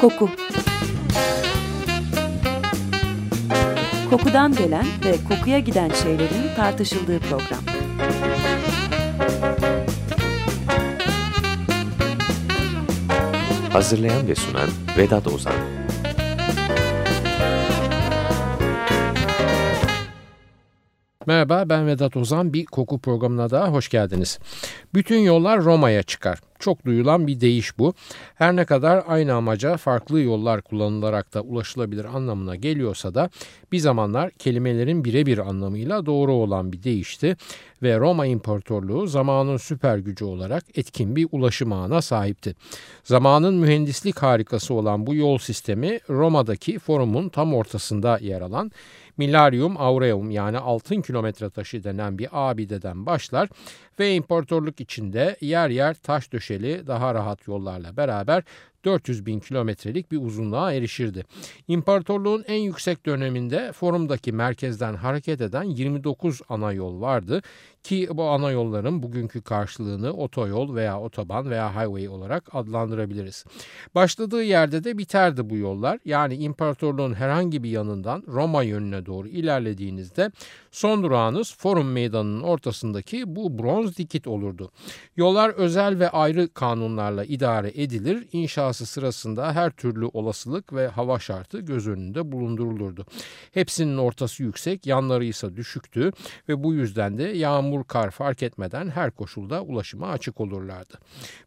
Koku Kokudan gelen ve kokuya giden şeylerin tartışıldığı program. Hazırlayan ve sunan Vedat Ozan Merhaba ben Vedat Ozan bir koku programına daha hoş geldiniz. Bütün yollar Roma'ya çıkar. Çok duyulan bir deyiş bu. Her ne kadar aynı amaca farklı yollar kullanılarak da ulaşılabilir anlamına geliyorsa da bir zamanlar kelimelerin birebir anlamıyla doğru olan bir deyişti ve Roma İmparatorluğu zamanın süper gücü olarak etkin bir ulaşım ağına sahipti. Zamanın mühendislik harikası olan bu yol sistemi Roma'daki forumun tam ortasında yer alan Milarium Aureum yani altın kilometre taşı denen bir abideden başlar ve imparatorluk içinde yer yer taş döşeli daha rahat yollarla beraber 400 bin kilometrelik bir uzunluğa erişirdi. İmparatorluğun en yüksek döneminde forumdaki merkezden hareket eden 29 ana yol vardı ki bu ana yolların bugünkü karşılığını otoyol veya otoban veya highway olarak adlandırabiliriz. Başladığı yerde de biterdi bu yollar. Yani imparatorluğun herhangi bir yanından Roma yönüne doğru ilerlediğinizde son durağınız Forum Meydanı'nın ortasındaki bu bronz dikit olurdu. Yollar özel ve ayrı kanunlarla idare edilir. İnşası sırasında her türlü olasılık ve hava şartı göz önünde bulundurulurdu. Hepsinin ortası yüksek, yanları ise düşüktü ve bu yüzden de yağmur kar fark etmeden her koşulda ulaşıma açık olurlardı.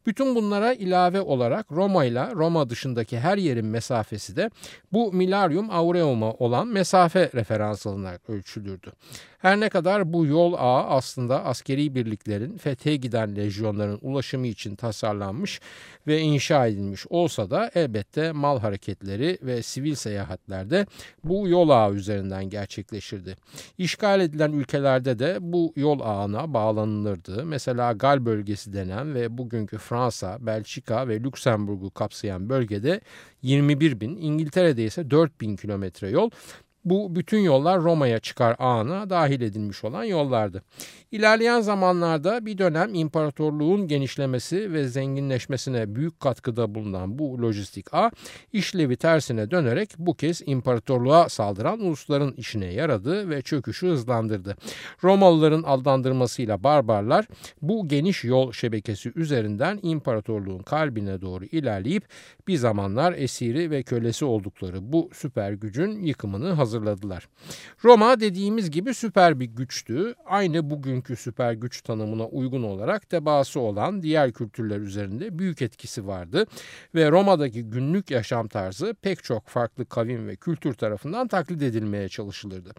Bütün bunlara ilave olarak Roma ile Roma dışındaki her yerin mesafesi de bu Milarium Aureum'a olan mesafe referans alınarak ölçülürdü. Her ne kadar bu yol ağı aslında askeri birliklerin fethe giden lejyonların ulaşımı için tasarlanmış ve inşa edilmiş olsa da elbette mal hareketleri ve sivil seyahatlerde bu yol ağı üzerinden gerçekleşirdi. İşgal edilen ülkelerde de bu yol ağına bağlanılırdı. Mesela Gal bölgesi denen ve bugünkü Fransa, Belçika ve Lüksemburg'u kapsayan bölgede 21 bin, İngiltere'de ise 4 bin kilometre yol bu bütün yollar Roma'ya çıkar ağına dahil edilmiş olan yollardı. İlerleyen zamanlarda bir dönem imparatorluğun genişlemesi ve zenginleşmesine büyük katkıda bulunan bu lojistik ağ işlevi tersine dönerek bu kez imparatorluğa saldıran ulusların işine yaradı ve çöküşü hızlandırdı. Romalıların aldandırmasıyla barbarlar bu geniş yol şebekesi üzerinden imparatorluğun kalbine doğru ilerleyip bir zamanlar esiri ve kölesi oldukları bu süper gücün yıkımını hazırladılar. Roma dediğimiz gibi süper bir güçtü. Aynı bugünkü süper güç tanımına uygun olarak tebaası olan diğer kültürler üzerinde büyük etkisi vardı ve Roma'daki günlük yaşam tarzı pek çok farklı kavim ve kültür tarafından taklit edilmeye çalışılırdı.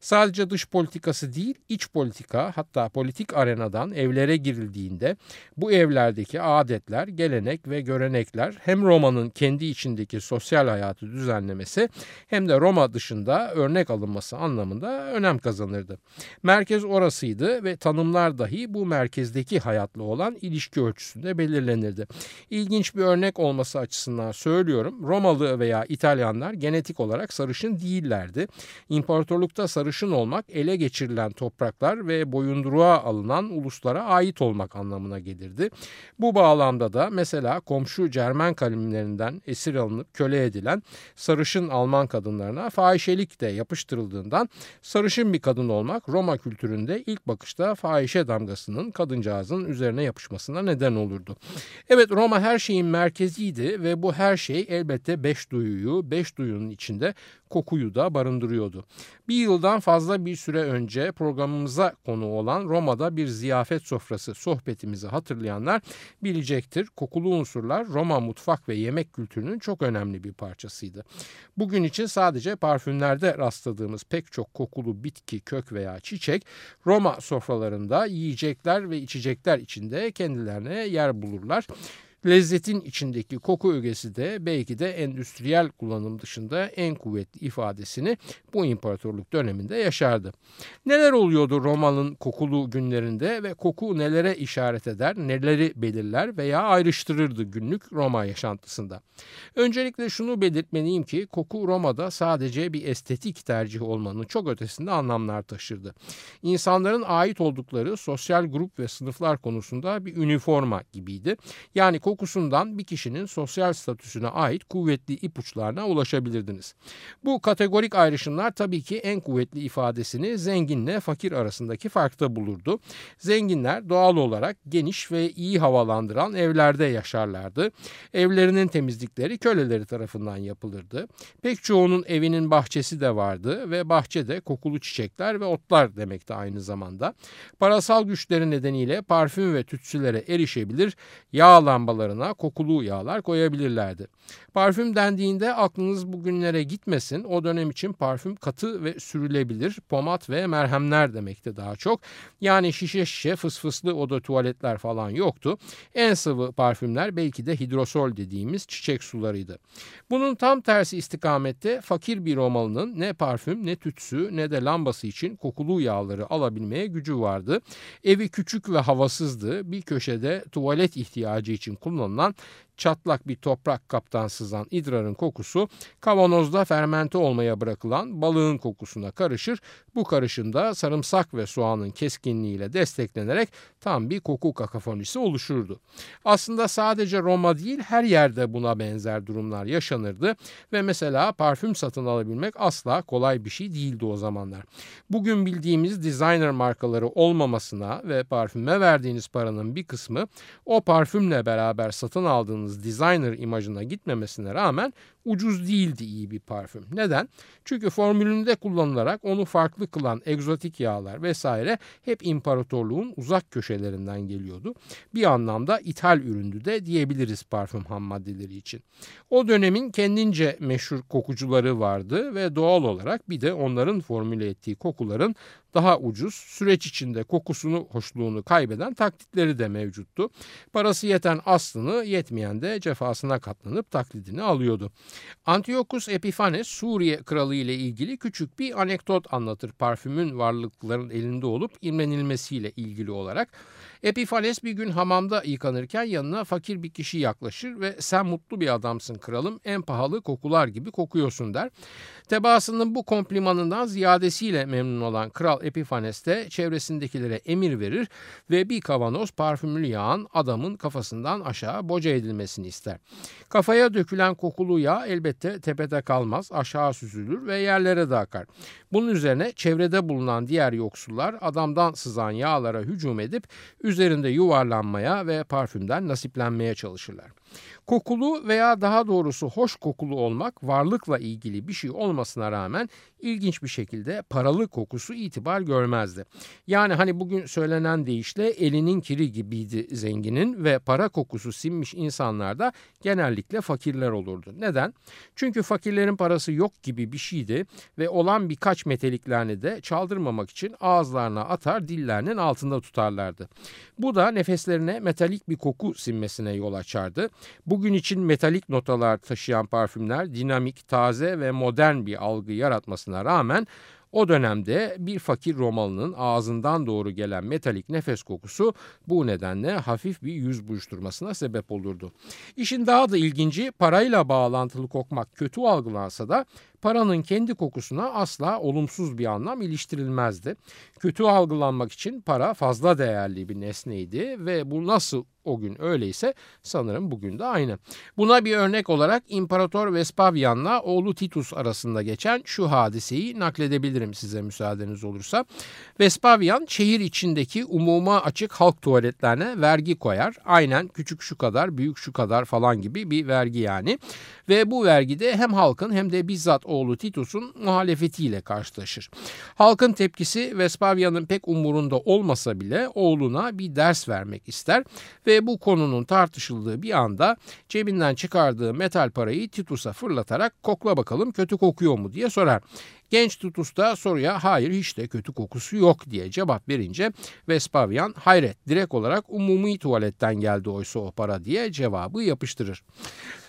Sadece dış politikası değil, iç politika hatta politik arenadan evlere girildiğinde bu evlerdeki adetler, gelenek ve görenekler hem Roma'nın kendi içindeki sosyal hayatı düzenlemesi hem de Roma dışında örnek alınması anlamında önem kazanırdı. Merkez orasıydı ve tanımlar dahi bu merkezdeki hayatla olan ilişki ölçüsünde belirlenirdi. İlginç bir örnek olması açısından söylüyorum. Romalı veya İtalyanlar genetik olarak sarışın değillerdi. İmparatorlukta sarışın olmak ele geçirilen topraklar ve boyunduruğa alınan uluslara ait olmak anlamına gelirdi. Bu bağlamda da mesela komşu Cermen kalimlerinden esir alınıp köle edilen sarışın Alman kadınlarına fahişelik de yapıştırıldığından sarışın bir kadın olmak Roma kültüründe ilk bakışta fahişe damgasının kadıncağızın üzerine yapışmasına neden olurdu. Evet Roma her şeyin merkeziydi ve bu her şey elbette beş duyuyu, beş duyunun içinde kokuyu da barındırıyordu. Bir yıldan fazla bir süre önce programımıza konu olan Roma'da bir ziyafet sofrası sohbetimizi hatırlayanlar bilecektir. Kokulu unsurlar Roma mutfak ve yemek kültürünün çok önemli bir parçasıydı. Bugün için sadece parfümlerde rastladığımız pek çok kokulu bitki, kök veya çiçek Roma sofralarında yiyecekler ve içecekler içinde kendilerine yer bulurlar. Lezzetin içindeki koku ögesi de belki de endüstriyel kullanım dışında en kuvvetli ifadesini bu imparatorluk döneminde yaşardı. Neler oluyordu Roma'nın kokulu günlerinde ve koku nelere işaret eder, neleri belirler veya ayrıştırırdı günlük Roma yaşantısında? Öncelikle şunu belirtmeliyim ki koku Roma'da sadece bir estetik tercih olmanın çok ötesinde anlamlar taşırdı. İnsanların ait oldukları sosyal grup ve sınıflar konusunda bir üniforma gibiydi. Yani koku kokusundan bir kişinin sosyal statüsüne ait kuvvetli ipuçlarına ulaşabilirdiniz. Bu kategorik ayrışımlar tabii ki en kuvvetli ifadesini zenginle fakir arasındaki farkta bulurdu. Zenginler doğal olarak geniş ve iyi havalandıran evlerde yaşarlardı. Evlerinin temizlikleri köleleri tarafından yapılırdı. Pek çoğunun evinin bahçesi de vardı ve bahçede kokulu çiçekler ve otlar demekti aynı zamanda. Parasal güçleri nedeniyle parfüm ve tütsülere erişebilir, yağ lambalarına kokulu yağlar koyabilirlerdi. Parfüm dendiğinde aklınız bugünlere gitmesin. O dönem için parfüm katı ve sürülebilir, pomat ve merhemler demekti daha çok. Yani şişe şişe fısfıslı oda tuvaletler falan yoktu. En sıvı parfümler belki de hidrosol dediğimiz çiçek sularıydı. Bunun tam tersi istikamette fakir bir Romalı'nın ne parfüm ne tütsü ne de lambası için kokulu yağları alabilmeye gücü vardı. Evi küçük ve havasızdı. Bir köşede tuvalet ihtiyacı için kullanılan çatlak bir toprak kaptan sızan idrarın kokusu kavanozda fermente olmaya bırakılan balığın kokusuna karışır. Bu karışımda sarımsak ve soğanın keskinliğiyle desteklenerek tam bir koku kakafonisi oluşurdu. Aslında sadece Roma değil her yerde buna benzer durumlar yaşanırdı ve mesela parfüm satın alabilmek asla kolay bir şey değildi o zamanlar. Bugün bildiğimiz designer markaları olmamasına ve parfüme verdiğiniz paranın bir kısmı o parfümle beraber satın aldığınız aldığınız designer imajına gitmemesine rağmen ucuz değildi iyi bir parfüm. Neden? Çünkü formülünde kullanılarak onu farklı kılan egzotik yağlar vesaire hep imparatorluğun uzak köşelerinden geliyordu. Bir anlamda ithal üründü de diyebiliriz parfüm ham maddeleri için. O dönemin kendince meşhur kokucuları vardı ve doğal olarak bir de onların formüle ettiği kokuların daha ucuz, süreç içinde kokusunu, hoşluğunu kaybeden taklitleri de mevcuttu. Parası yeten aslını, yetmeyen de cefasına katlanıp taklidini alıyordu. Antiochus Epiphanes Suriye kralı ile ilgili küçük bir anekdot anlatır parfümün varlıkların elinde olup imrenilmesiyle ilgili olarak. Epiphanes bir gün hamamda yıkanırken yanına fakir bir kişi yaklaşır ve sen mutlu bir adamsın kralım en pahalı kokular gibi kokuyorsun der. Tebaasının bu komplimanından ziyadesiyle memnun olan kral Epiphanes de çevresindekilere emir verir ve bir kavanoz parfümlü yağın adamın kafasından aşağı boca edilmesini ister. Kafaya dökülen kokulu yağ elbette tepede kalmaz aşağı süzülür ve yerlere de akar. Bunun üzerine çevrede bulunan diğer yoksullar adamdan sızan yağlara hücum edip üzerinde yuvarlanmaya ve parfümden nasiplenmeye çalışırlar. Kokulu veya daha doğrusu hoş kokulu olmak varlıkla ilgili bir şey olmasına rağmen ilginç bir şekilde paralı kokusu itibar görmezdi. Yani hani bugün söylenen deyişle elinin kiri gibiydi zenginin ve para kokusu sinmiş insanlar da genellikle fakirler olurdu. Neden? Çünkü fakirlerin parası yok gibi bir şeydi ve olan birkaç meteliklerini de çaldırmamak için ağızlarına atar dillerinin altında tutarlardı. Bu da nefeslerine metalik bir koku sinmesine yol açardı. Bugün için metalik notalar taşıyan parfümler dinamik, taze ve modern bir algı yaratmasına rağmen o dönemde bir fakir Romalı'nın ağzından doğru gelen metalik nefes kokusu bu nedenle hafif bir yüz buruşturmasına sebep olurdu. İşin daha da ilginci parayla bağlantılı kokmak kötü algılansa da paranın kendi kokusuna asla olumsuz bir anlam iliştirilmezdi. Kötü algılanmak için para fazla değerli bir nesneydi ve bu nasıl o gün öyleyse sanırım bugün de aynı. Buna bir örnek olarak İmparator Vespasian'la oğlu Titus arasında geçen şu hadiseyi nakledebilirim size müsaadeniz olursa. Vespasian şehir içindeki umuma açık halk tuvaletlerine vergi koyar. Aynen küçük şu kadar, büyük şu kadar falan gibi bir vergi yani. Ve bu vergide hem halkın hem de bizzat oğlu Titus'un muhalefetiyle karşılaşır. Halkın tepkisi Vespasian'ın pek umurunda olmasa bile oğluna bir ders vermek ister ve bu konunun tartışıldığı bir anda cebinden çıkardığı metal parayı Titus'a fırlatarak kokla bakalım kötü kokuyor mu diye sorar. Genç Tutus da soruya hayır hiç de kötü kokusu yok diye cevap verince Vespasian hayret direkt olarak umumi tuvaletten geldi oysa o para diye cevabı yapıştırır.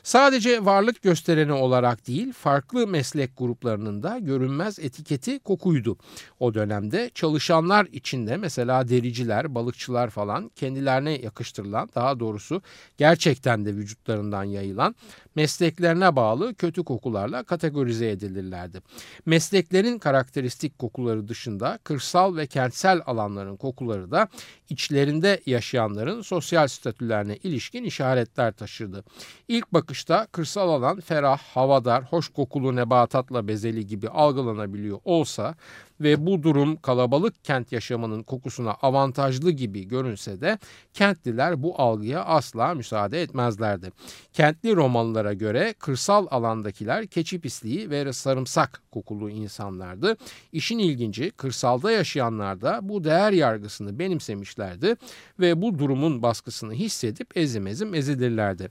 Sadece varlık göstereni olarak değil farklı meslek gruplarının da görünmez etiketi kokuydu. O dönemde çalışanlar içinde mesela dericiler, balıkçılar falan kendilerine yakıştırılan daha doğrusu gerçekten de vücutlarından yayılan mesleklerine bağlı kötü kokularla kategorize edilirlerdi. Mesleklerin karakteristik kokuları dışında kırsal ve kentsel alanların kokuları da içlerinde yaşayanların sosyal statülerine ilişkin işaretler taşırdı. İlk bakışta kırsal alan ferah, havadar, hoş kokulu nebatatla bezeli gibi algılanabiliyor olsa ve bu durum kalabalık kent yaşamının kokusuna avantajlı gibi görünse de kentliler bu algıya asla müsaade etmezlerdi. Kentli Romalılara göre kırsal alandakiler keçi pisliği ve sarımsak kokulu insanlardı. İşin ilginci kırsalda yaşayanlar da bu değer yargısını benimsemişlerdi ve bu durumun baskısını hissedip ezim ezim ezilirlerdi.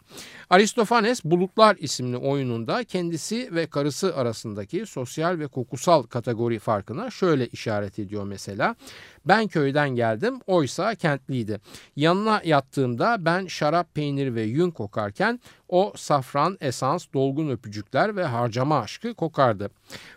Aristofanes Bulutlar isimli oyununda kendisi ve karısı arasındaki sosyal ve kokusal kategori farkına şöyle işaret ediyor mesela. Ben köyden geldim oysa kentliydi. Yanına yattığımda ben şarap, peynir ve yün kokarken o safran, esans, dolgun öpücükler ve harcama aşkı kokardı.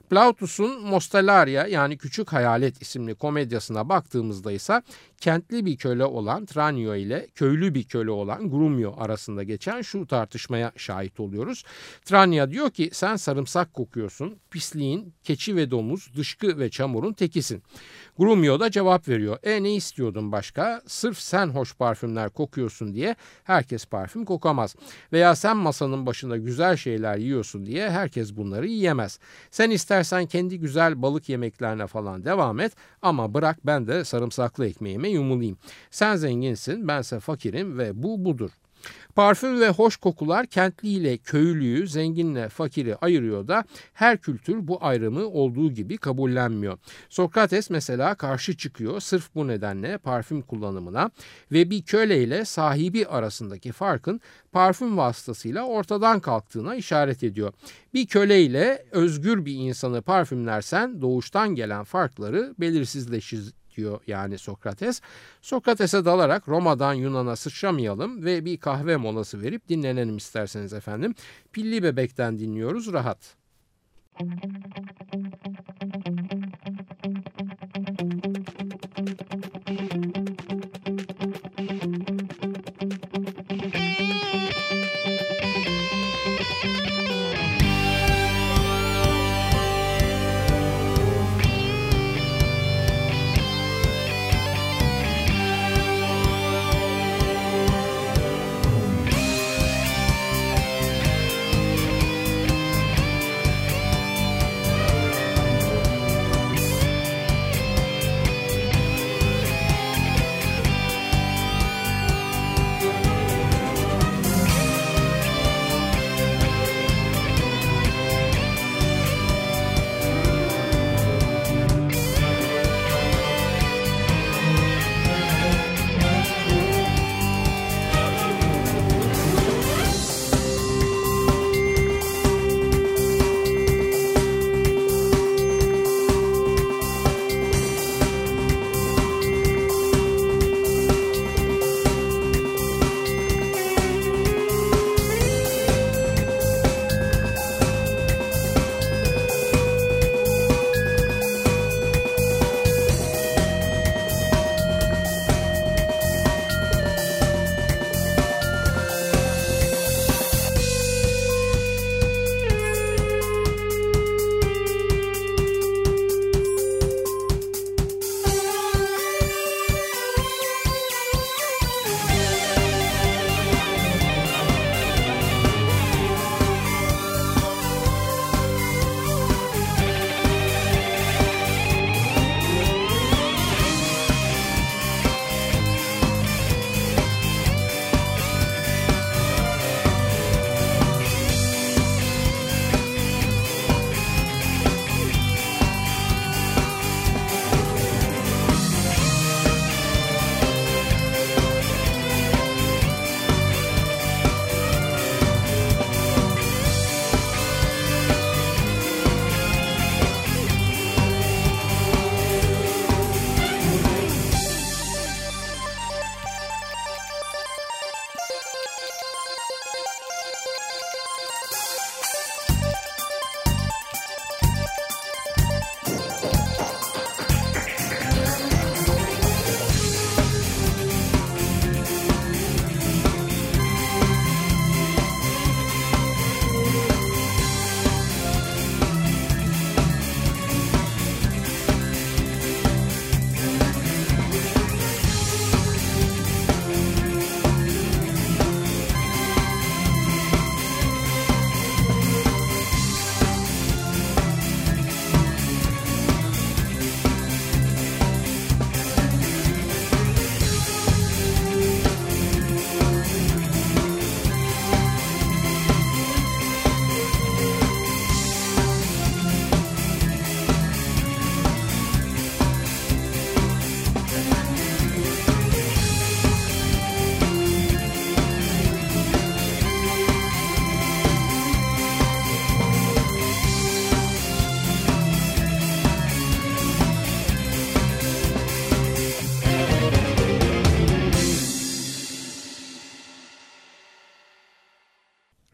Plautus'un Mostellaria yani Küçük Hayalet isimli komedyasına baktığımızda ise kentli bir köle olan Tranio ile köylü bir köle olan Grumio arasında geçen şu tartışmaya şahit oluyoruz. Tranio diyor ki sen sarımsak kokuyorsun, pisliğin, keçi ve domuz, dışkı ve çamurun tekisin. Grumio da cevap veriyor. E ne istiyordun başka? Sırf sen hoş parfümler kokuyorsun diye herkes parfüm kokamaz. Veya sen masanın başında güzel şeyler yiyorsun diye herkes bunları yiyemez. Sen istersen kendi güzel balık yemeklerine falan devam et ama bırak ben de sarımsaklı ekmeğime yumulayım. Sen zenginsin bense fakirim ve bu budur. Parfüm ve hoş kokular kentli ile köylüyü, zenginle fakiri ayırıyor da her kültür bu ayrımı olduğu gibi kabullenmiyor. Sokrates mesela karşı çıkıyor sırf bu nedenle parfüm kullanımına ve bir köle ile sahibi arasındaki farkın parfüm vasıtasıyla ortadan kalktığına işaret ediyor. Bir köle ile özgür bir insanı parfümlersen doğuştan gelen farkları belirsizleşir diyor yani Sokrates. Sokrates'e dalarak Roma'dan Yunan'a sıçramayalım ve bir kahve molası verip dinlenelim isterseniz efendim. Pilli Bebek'ten dinliyoruz rahat. Müzik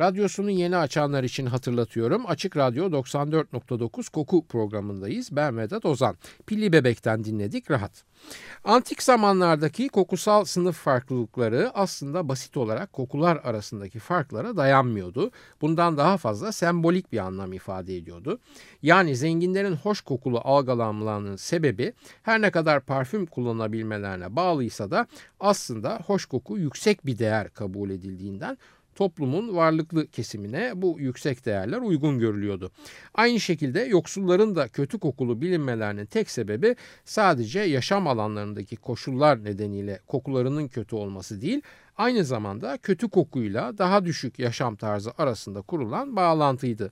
Radyosunu yeni açanlar için hatırlatıyorum. Açık Radyo 94.9 Koku programındayız. Ben Vedat Ozan. Pilli Bebek'ten dinledik rahat. Antik zamanlardaki kokusal sınıf farklılıkları aslında basit olarak kokular arasındaki farklara dayanmıyordu. Bundan daha fazla sembolik bir anlam ifade ediyordu. Yani zenginlerin hoş kokulu algılanmalarının sebebi her ne kadar parfüm kullanabilmelerine bağlıysa da aslında hoş koku yüksek bir değer kabul edildiğinden toplumun varlıklı kesimine bu yüksek değerler uygun görülüyordu. Aynı şekilde yoksulların da kötü kokulu bilinmelerinin tek sebebi sadece yaşam alanlarındaki koşullar nedeniyle kokularının kötü olması değil, aynı zamanda kötü kokuyla daha düşük yaşam tarzı arasında kurulan bağlantıydı.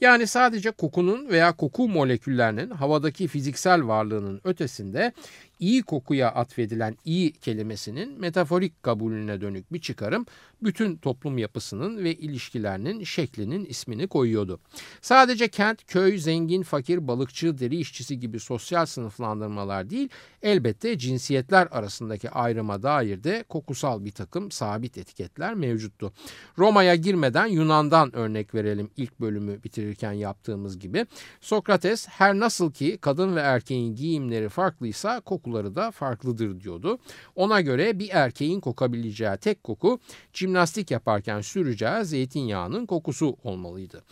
Yani sadece kokunun veya koku moleküllerinin havadaki fiziksel varlığının ötesinde iyi kokuya atfedilen iyi kelimesinin metaforik kabulüne dönük bir çıkarım bütün toplum yapısının ve ilişkilerinin şeklinin ismini koyuyordu. Sadece kent, köy, zengin, fakir, balıkçı, deri işçisi gibi sosyal sınıflandırmalar değil, elbette cinsiyetler arasındaki ayrıma dair de kokusal bir takım sabit etiketler mevcuttu. Roma'ya girmeden Yunan'dan örnek verelim ilk bölümü bitirirken yaptığımız gibi. Sokrates her nasıl ki kadın ve erkeğin giyimleri farklıysa kokuları da farklıdır diyordu. Ona göre bir erkeğin kokabileceği tek koku jimnastik yaparken süreceği zeytinyağının kokusu olmalıydı.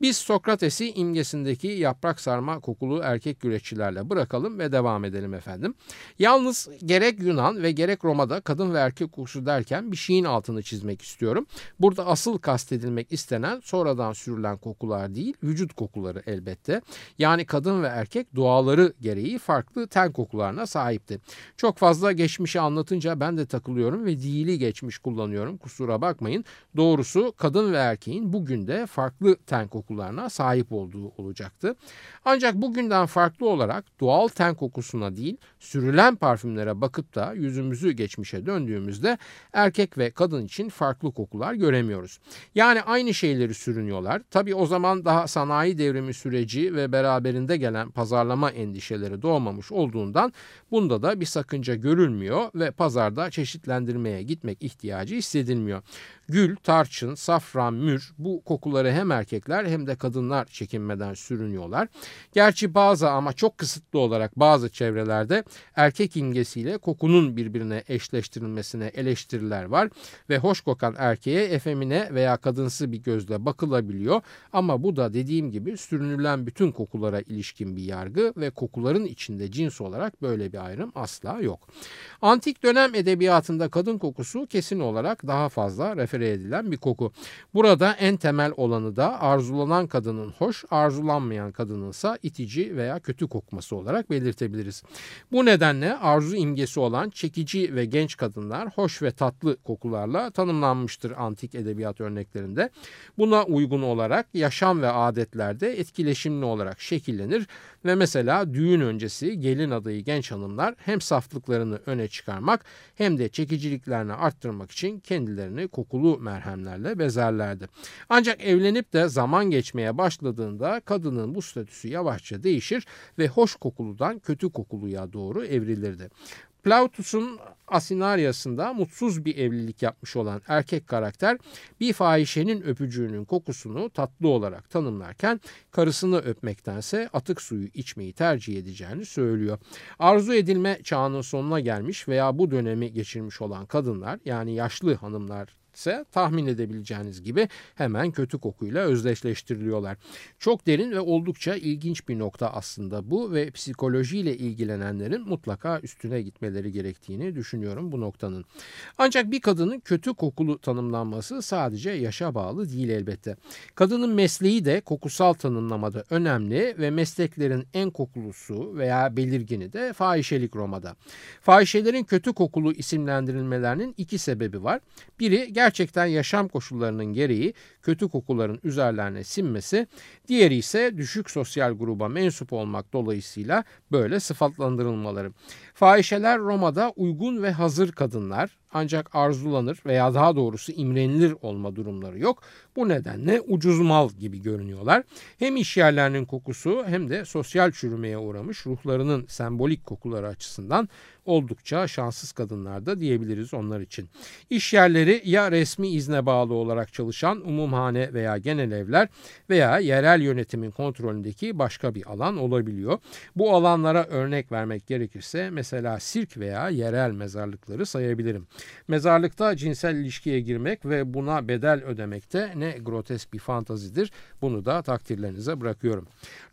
Biz Sokrates'i imgesindeki yaprak sarma kokulu erkek güreşçilerle bırakalım ve devam edelim efendim. Yalnız gerek Yunan ve gerek Roma'da kadın ve erkek kokusu derken bir şeyin altını çizmek istiyorum. Burada asıl kastedilmek istenen sonradan sürülen kokular değil, vücut kokuları elbette. Yani kadın ve erkek doğaları gereği farklı ten kokularına sahipti. Çok fazla geçmişi anlatınca ben de takılıyorum ve dili geçmiş kullanıyorum. Kusura bakmayın. Doğrusu kadın ve erkeğin bugün de farklı ten kokularına sahip olduğu olacaktı. Ancak bugünden farklı olarak doğal ten kokusuna değil, sürülen parfümlere bakıp da yüzümüzü geçmişe döndüğümüzde erkek ve kadın için farklı kokular göremiyoruz. Yani aynı şeyleri sürünüyorlar. Tabi o zaman daha sanayi devrimi süreci ve beraberinde gelen pazarlama endişeleri doğmamış olduğundan bunda da bir sakınca görülmüyor ve pazarda çeşitlendirmeye gitmek ihtiyacı hissedilmiyor. Gül, tarçın, safran, mür bu kokuları hem erkekler hem de kadınlar çekinmeden sürünüyorlar. Gerçi bazı ama çok kısıtlı olarak bazı çevrelerde erkek imgesiyle kokunun birbirine eşleştirilmesine eleştiriler var ve hoş kokan erkeğe efemine veya kadınsı bir gözle bakılabiliyor ama bu da dediğim gibi sürünülen bütün kokulara ilişkin bir yargı ve kokuların içinde cins olarak böyle bir ayrım asla yok. Antik dönem edebiyatında kadın kokusu kesin olarak daha fazla refere edilen bir koku. Burada en temel olanı da arzulanan kadının hoş, arzulanmayan kadınınsa itici veya kötü kokması olarak belirtebiliriz. Bu nedenle arzu imgesi olan çekici ve genç kadınlar hoş ve tatlı kokularla tanımlanmıştır antik edebiyat örneklerinde. Buna uygun olarak yaşam ve adetlerde etkileşimli olarak şekillenir ve mesela düğün öncesi gelin adayı genç hanımlar hem saflıklarını öne çıkarmak hem de çekiciliklerini arttırmak için kendilerini kokulu merhemlerle bezerlerdi. Ancak evlenip de zaman geçmeye başladığında kadının bu statüsü yavaşça değişir ve hoş kokuludan kötü kokuluya doğru evrilirdi. Plautus'un Asinaryasında mutsuz bir evlilik yapmış olan erkek karakter bir fahişenin öpücüğünün kokusunu tatlı olarak tanımlarken karısını öpmektense atık suyu içmeyi tercih edeceğini söylüyor. Arzu edilme çağının sonuna gelmiş veya bu dönemi geçirmiş olan kadınlar yani yaşlı hanımlar ise tahmin edebileceğiniz gibi hemen kötü kokuyla özdeşleştiriliyorlar. Çok derin ve oldukça ilginç bir nokta aslında bu ve psikolojiyle ilgilenenlerin mutlaka üstüne gitmeleri gerektiğini düşünüyorum bu noktanın. Ancak bir kadının kötü kokulu tanımlanması sadece yaşa bağlı değil elbette. Kadının mesleği de kokusal tanımlamada önemli ve mesleklerin en kokulusu veya belirgini de fahişelik Roma'da. Fahişelerin kötü kokulu isimlendirilmelerinin iki sebebi var. Biri gerçekten yaşam koşullarının gereği kötü kokuların üzerlerine sinmesi, diğeri ise düşük sosyal gruba mensup olmak dolayısıyla böyle sıfatlandırılmaları. Fahişeler Roma'da uygun ve hazır kadınlar, ancak arzulanır veya daha doğrusu imrenilir olma durumları yok. Bu nedenle ucuz mal gibi görünüyorlar. Hem iş yerlerinin kokusu hem de sosyal çürümeye uğramış ruhlarının sembolik kokuları açısından oldukça şanssız kadınlar da diyebiliriz onlar için. İş yerleri ya resmi izne bağlı olarak çalışan umumhane veya genel evler veya yerel yönetimin kontrolündeki başka bir alan olabiliyor. Bu alanlara örnek vermek gerekirse mesela sirk veya yerel mezarlıkları sayabilirim. Mezarlıkta cinsel ilişkiye girmek ve buna bedel ödemekte ne grotesk bir fantazidir. Bunu da takdirlerinize bırakıyorum.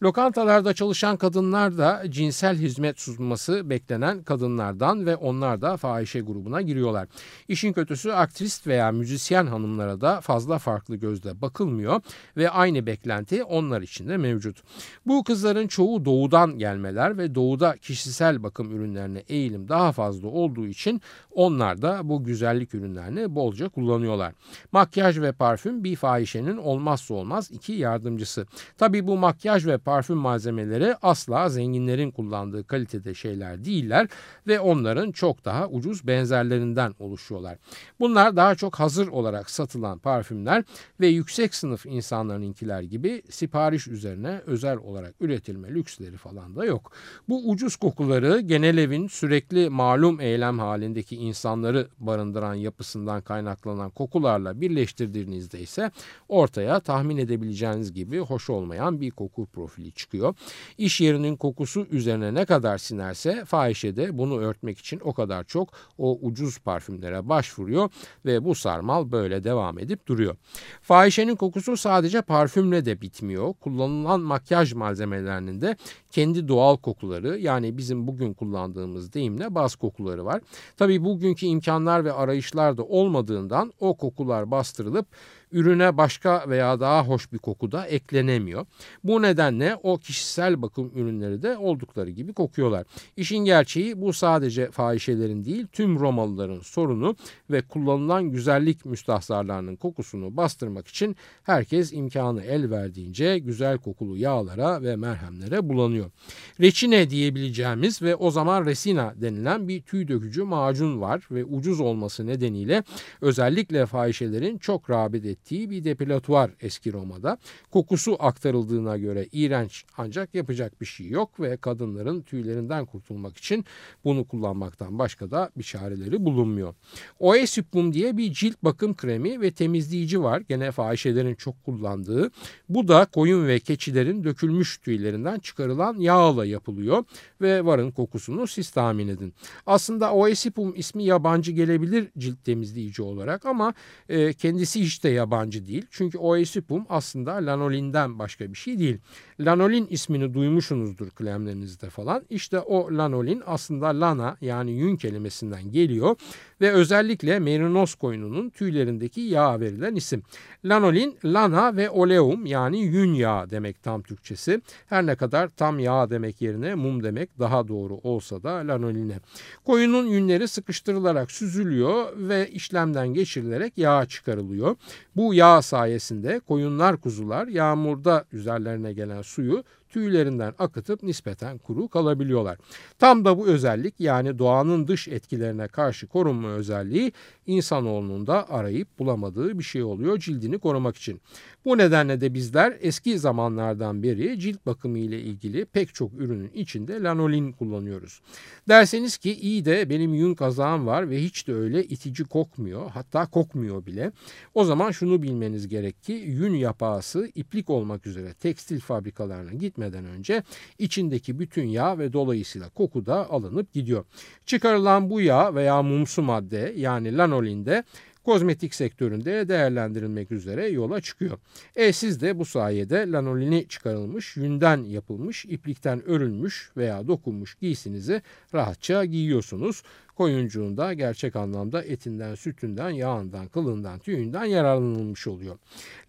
Lokantalarda çalışan kadınlar da cinsel hizmet sunması beklenen kadınlardan ve onlar da fahişe grubuna giriyorlar. İşin kötüsü aktrist veya müzisyen hanımlara da fazla farklı gözle bakılmıyor ve aynı beklenti onlar için de mevcut. Bu kızların çoğu doğudan gelmeler ve doğuda kişisel bakım ürünlerine eğilim daha fazla olduğu için onlar da bu güzellik ürünlerini bolca kullanıyorlar. Makyaj ve parfüm bir fahişenin olmazsa olmaz iki yardımcısı. Tabi bu makyaj ve parfüm malzemeleri asla zenginlerin kullandığı kalitede şeyler değiller ve onların çok daha ucuz benzerlerinden oluşuyorlar. Bunlar daha çok hazır olarak satılan parfümler ve yüksek sınıf insanlarınkiler gibi sipariş üzerine özel olarak üretilme lüksleri falan da yok. Bu ucuz kokuları genel evin sürekli malum eylem halindeki insanları barındıran yapısından kaynaklanan kokularla birleştirdiğinizde ise ortaya tahmin edebileceğiniz gibi hoş olmayan bir koku profili çıkıyor. İş yerinin kokusu üzerine ne kadar sinerse fahişe de bunu örtmek için o kadar çok o ucuz parfümlere başvuruyor ve bu sarmal böyle devam edip duruyor. Fahişenin kokusu sadece parfümle de bitmiyor. Kullanılan makyaj malzemelerinin de kendi doğal kokuları yani bizim bugün kullandığımız deyimle baz kokuları var. Tabii bugünkü imkanlar ve arayışlar da olmadığından o kokular bastırılıp ürüne başka veya daha hoş bir koku da eklenemiyor. Bu nedenle o kişisel bakım ürünleri de oldukları gibi kokuyorlar. İşin gerçeği bu sadece fahişelerin değil tüm Romalıların sorunu ve kullanılan güzellik müstahzarlarının kokusunu bastırmak için herkes imkanı el verdiğince güzel kokulu yağlara ve merhemlere bulanıyor. Reçine diyebileceğimiz ve o zaman resina denilen bir tüy dökücü macun var ve ucuz olması nedeniyle özellikle fahişelerin çok rağbet ettiği ettiği bir depilatuar eski Roma'da. Kokusu aktarıldığına göre iğrenç ancak yapacak bir şey yok ve kadınların tüylerinden kurtulmak için bunu kullanmaktan başka da bir çareleri bulunmuyor. Oesipum diye bir cilt bakım kremi ve temizleyici var. Gene fahişelerin çok kullandığı. Bu da koyun ve keçilerin dökülmüş tüylerinden çıkarılan yağla yapılıyor ve varın kokusunu siz tahmin edin. Aslında Oesipum ismi yabancı gelebilir cilt temizleyici olarak ama e, kendisi hiç de yabancı yabancı değil. Çünkü oesipum aslında lanolinden başka bir şey değil. Lanolin ismini duymuşsunuzdur klemlerinizde falan. İşte o lanolin aslında lana yani yün kelimesinden geliyor ve özellikle merinos koyununun tüylerindeki yağ verilen isim. Lanolin, lana ve oleum yani yün yağı demek tam Türkçesi. Her ne kadar tam yağ demek yerine mum demek daha doğru olsa da lanoline. Koyunun yünleri sıkıştırılarak süzülüyor ve işlemden geçirilerek yağ çıkarılıyor. Bu yağ sayesinde koyunlar kuzular yağmurda üzerlerine gelen suyu tüylerinden akıtıp nispeten kuru kalabiliyorlar. Tam da bu özellik yani doğanın dış etkilerine karşı korunma özelliği insanoğlunun da arayıp bulamadığı bir şey oluyor cildini korumak için. Bu nedenle de bizler eski zamanlardan beri cilt bakımı ile ilgili pek çok ürünün içinde lanolin kullanıyoruz. Derseniz ki iyi de benim yün kazağım var ve hiç de öyle itici kokmuyor hatta kokmuyor bile. O zaman şunu bilmeniz gerek ki yün yapağısı iplik olmak üzere tekstil fabrikalarına gitmeden önce içindeki bütün yağ ve dolayısıyla koku da alınıp gidiyor. Çıkarılan bu yağ veya mumsu madde yani lanolin de kozmetik sektöründe değerlendirilmek üzere yola çıkıyor. E siz de bu sayede lanolini çıkarılmış, yünden yapılmış, iplikten örülmüş veya dokunmuş giysinizi rahatça giyiyorsunuz koyuncuğunda gerçek anlamda etinden, sütünden, yağından, kılından, tüyünden yararlanılmış oluyor.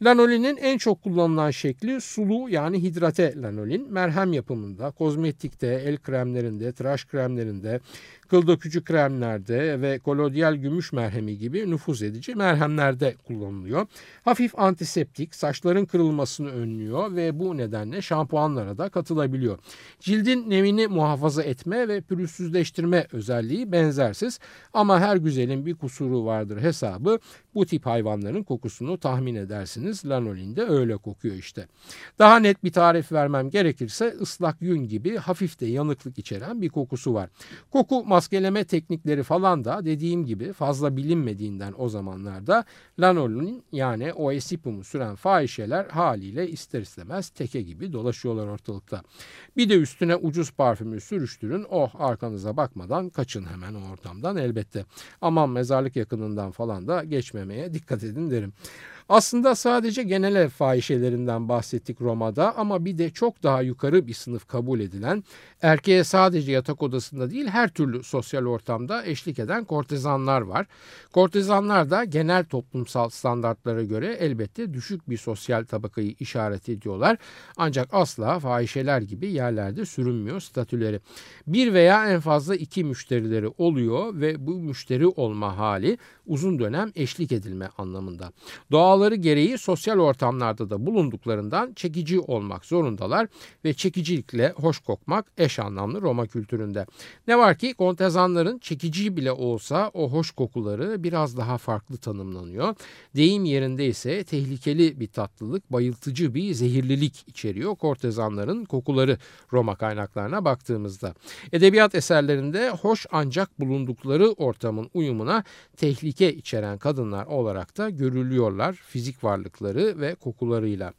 Lanolinin en çok kullanılan şekli sulu yani hidrate lanolin. Merhem yapımında, kozmetikte, el kremlerinde, tıraş kremlerinde, kıl dökücü kremlerde ve kolodyal gümüş merhemi gibi nüfuz edici merhemlerde kullanılıyor. Hafif antiseptik, saçların kırılmasını önlüyor ve bu nedenle şampuanlara da katılabiliyor. Cildin nemini muhafaza etme ve pürüzsüzleştirme özelliği benzer benzersiz ama her güzelin bir kusuru vardır hesabı bu tip hayvanların kokusunu tahmin edersiniz. Lanolin de öyle kokuyor işte. Daha net bir tarif vermem gerekirse ıslak yün gibi hafif de yanıklık içeren bir kokusu var. Koku maskeleme teknikleri falan da dediğim gibi fazla bilinmediğinden o zamanlarda lanolin yani oesipumu süren fahişeler haliyle ister istemez teke gibi dolaşıyorlar ortalıkta. Bir de üstüne ucuz parfümü sürüştürün oh arkanıza bakmadan kaçın hemen o ortamdan elbette. Aman mezarlık yakınından falan da geçmemeye dikkat edin derim. Aslında sadece genel ev fahişelerinden bahsettik Roma'da ama bir de çok daha yukarı bir sınıf kabul edilen erkeğe sadece yatak odasında değil her türlü sosyal ortamda eşlik eden kortezanlar var. Kortezanlar da genel toplumsal standartlara göre elbette düşük bir sosyal tabakayı işaret ediyorlar. Ancak asla fahişeler gibi yerlerde sürünmüyor statüleri. Bir veya en fazla iki müşterileri oluyor ve bu müşteri olma hali uzun dönem eşlik edilme anlamında. Doğaları gereği sosyal ortamlarda da bulunduklarından çekici olmak zorundalar ve çekicilikle hoş kokmak eş anlamlı Roma kültüründe. Ne var ki kontezanların çekici bile olsa o hoş kokuları biraz daha farklı tanımlanıyor. Deyim yerinde ise tehlikeli bir tatlılık, bayıltıcı bir zehirlilik içeriyor kortezanların kokuları Roma kaynaklarına baktığımızda. Edebiyat eserlerinde hoş ancak bulundukları ortamın uyumuna tehlike içeren kadınlar olarak da görülüyorlar fizik varlıkları ve kokularıyla.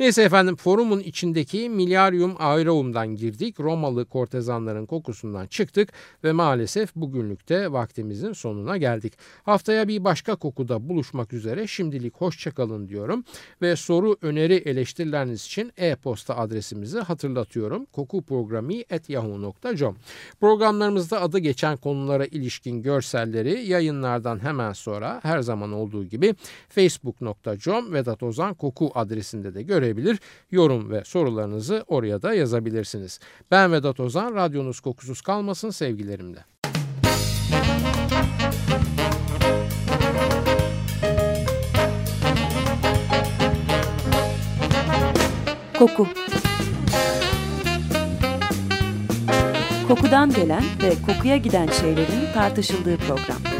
Neyse efendim forumun içindeki Miliarium Aereum'dan girdik. Romalı kortezanların kokusundan çıktık ve maalesef bugünlükte vaktimizin sonuna geldik. Haftaya bir başka kokuda buluşmak üzere şimdilik hoşçakalın diyorum ve soru, öneri, eleştirileriniz için e-posta adresimizi hatırlatıyorum. kokuprogrami.yahoo.com Programlarımızda adı geçen konulara ilişkin görselleri yayınlardan hemen sonra her zaman olduğu gibi facebook.com Vedat Ozan Koku adresinde de görebilir. Yorum ve sorularınızı oraya da yazabilirsiniz. Ben Vedat Ozan, radyonuz kokusuz kalmasın sevgilerimle. Koku Kokudan gelen ve kokuya giden şeylerin tartışıldığı program.